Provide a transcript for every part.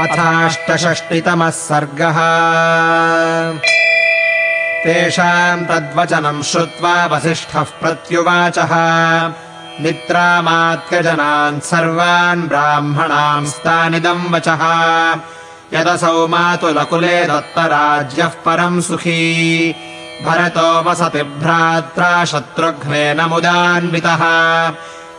अथाष्टषष्टितमः सर्गः। तेषाम् तद्वचनम् श्रुत्वा वसिष्ठः प्रत्युवाचः। मित्रामात्यजनान् सर्वान् ब्राह्मणांस्तानिदम् वचः। यदसौ मातुलकुले दत्तराज्यः परम् सुखी। भरतो वसति भ्रात्रा शत्रुघ्नेन मुदान्वितः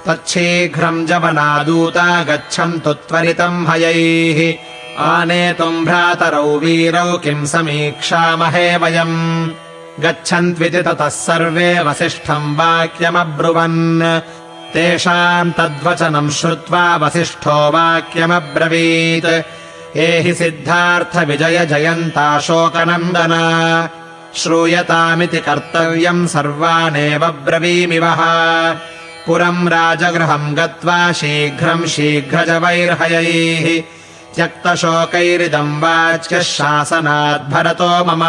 तच्छीघ्रम् जवनादूता गच्छन्तु त्वरितम् हयैः। आनेतुम् भ्रातरौ वीरौ किम् समीक्षामहे वयम्। गच्छन्त्विति ततः सर्वे वसिष्ठम् वाक्यमब्रुवन्। तेषाम् तद्वचनम् श्रुत्वा वसिष्ठो वाक्यमब्रवीत्। एहि सिद्धार्थविजय जयन्ताशोकनन्दन श्रूयतामिति कर्तव्यम् सर्वानेव ब्रवीमिवः पुरम् राजगृहम् गत्वा शीघ्रम् शीघ्रजवैर्हयैः त्यक्तशोकैरिदम् वाच्यः शासनाद्भरतो मम।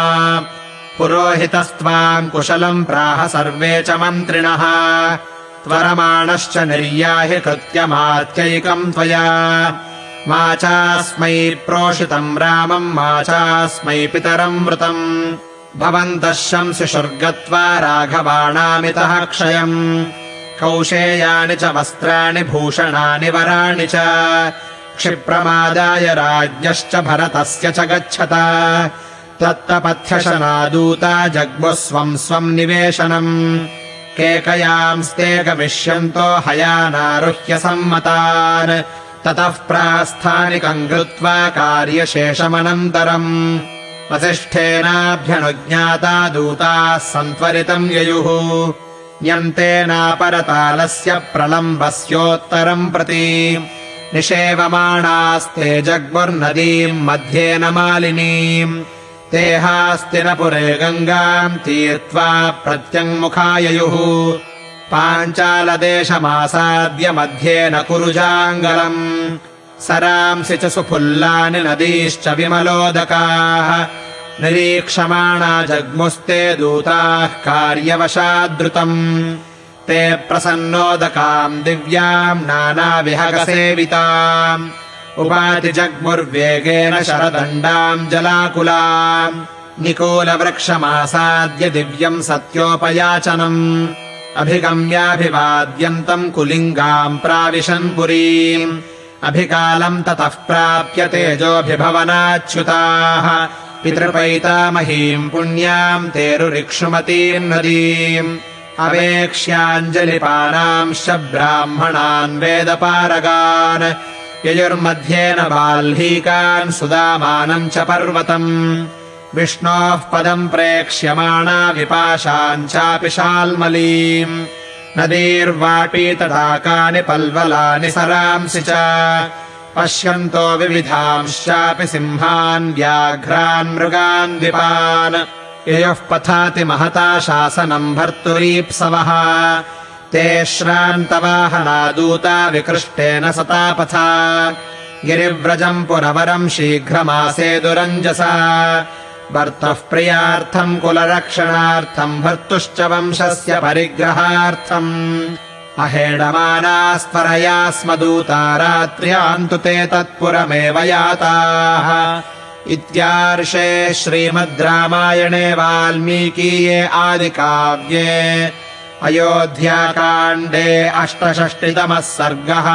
पुरोहितस्त्वाम् कुशलम् प्राह सर्वे च मन्त्रिणः। त्वरमाणश्च निर्याहि कृत्यमात्यैकम् त्वया। मा चास्मै प्रोषितम् रामम् मा चास्मै पितरम् वृतम् भवन्तः शंसिषुर्गत्वा राघवाणामितः क्षयम् कौशेयानि च वस्त्राणि भूषणानि वराणि च। क्षिप्रमादाय राज्ञश्च भरतस्य च गच्छत। तत्तपथ्यशनादूता जग्मुः स्वम् स्वम् निवेशनम्। केकयांस्ते गमिष्यन्तो हयानारुह्य सम्मतान्। ततः प्रास्थानिकम् कृत्वा कार्यशेषमनन्तरम्। वसिष्ठेनाभ्यनुज्ञाता दूताः सन्त्वरितम् ययुः न्यन्तेनापरतालस्य प्रलम्बस्योत्तरम् प्रति। निषेवमाणास्ते जग्मुर्नदीम् मध्ये न मालिनीम्। तेहास्ति न पुरे गङ्गाम् तीर्त्वा प्रत्यङ्मुखाययुः। पाञ्चालदेशमासाद्य मध्ये न कुरुजाङ्गलम्। सरांसि च सुफुल्लानि नदीश्च विमलोदकाः निरीक्षमाणा जग्मुस्ते दूताः कार्यवशाद्रुतम्। ते प्रसन्नोदकाम् दिव्याम् नानाविहगसेविताम्। उपाति जग्मुर्वेगेन शरदण्डाम् जलाकुलाम्। निकोलवृक्षमासाद्य दिव्यम् सत्योपयाचनम्। अभिगम्याभिवाद्यन्तम् कुलिङ्गाम् प्राविशन् पुरीम् अभिकालम् ततः प्राप्य तेजोऽभिभवनाच्युताः पितृपैतामहीम् पुण्याम् तेरुरिक्षुमतीम् नदीम्। अवेक्ष्याञ्जलिपानांश्च ब्राह्मणान् वेदपारगान्। ययुर्मध्येन बाल्हीकान् सुदामानम् च पर्वतम्। विष्णोः पदम् प्रेक्ष्यमाणा विपाशाम् चापि शाल्मलीम्। नदीर्वापीतटाकानि पल्वलानि सरांसि च पश्यन्तो विविधांश्चापि सिंहान् व्याघ्रान् मृगान् द्विपान्। ययोः पथाति महता शासनम् भर्तुरीप्सवः। ते श्रान्तवाहनादूता विकृष्टेन सतापथा। गिरिव्रजम् पुरवरम् शीघ्रमासे दुरञ्जसा। भर्तः प्रियार्थम् कुलरक्षणार्थम् भर्तुश्च वंशस्य परिग्रहार्थम् अहेडमानास्त्वरया स्म दूता रात्र्यान्तु ते तत्पुरमेव याताः। इत्यार्षे श्रीमद् रामायणे वाल्मीकीये आदिकाव्ये अयोध्याकाण्डे अष्टषष्टितमः सर्गः